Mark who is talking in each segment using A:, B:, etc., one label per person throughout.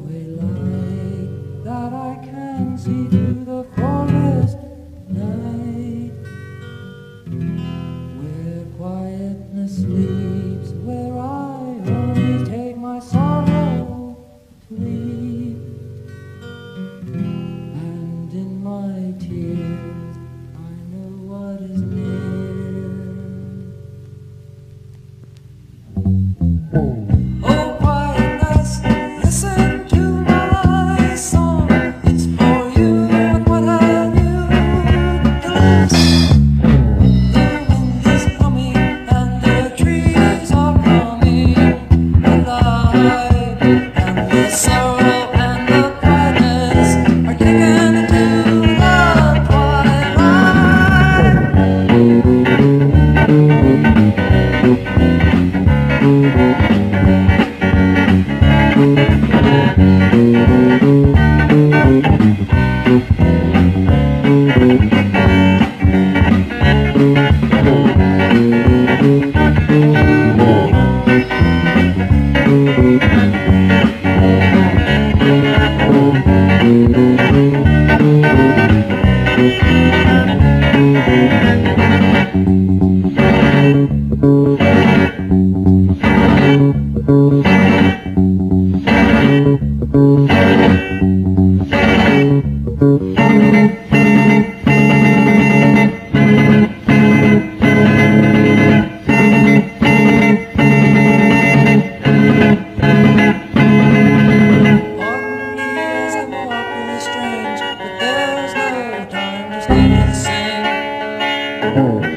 A: only light that I can see through the hmm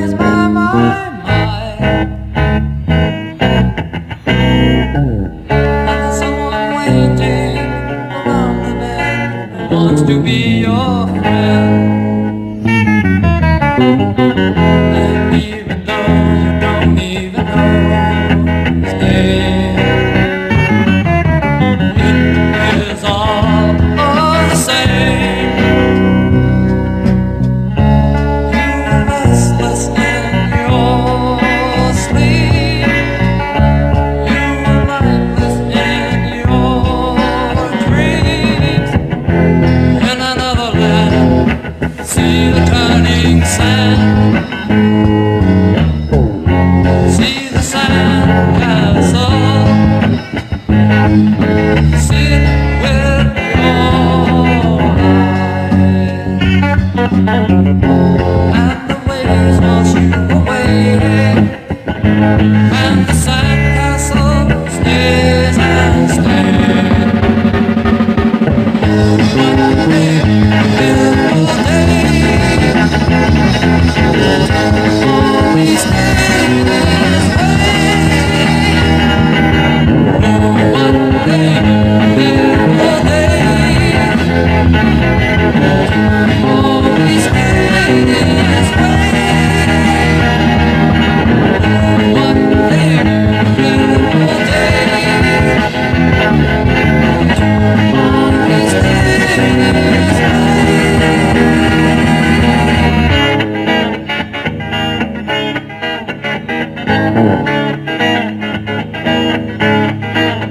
A: was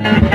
A: Thank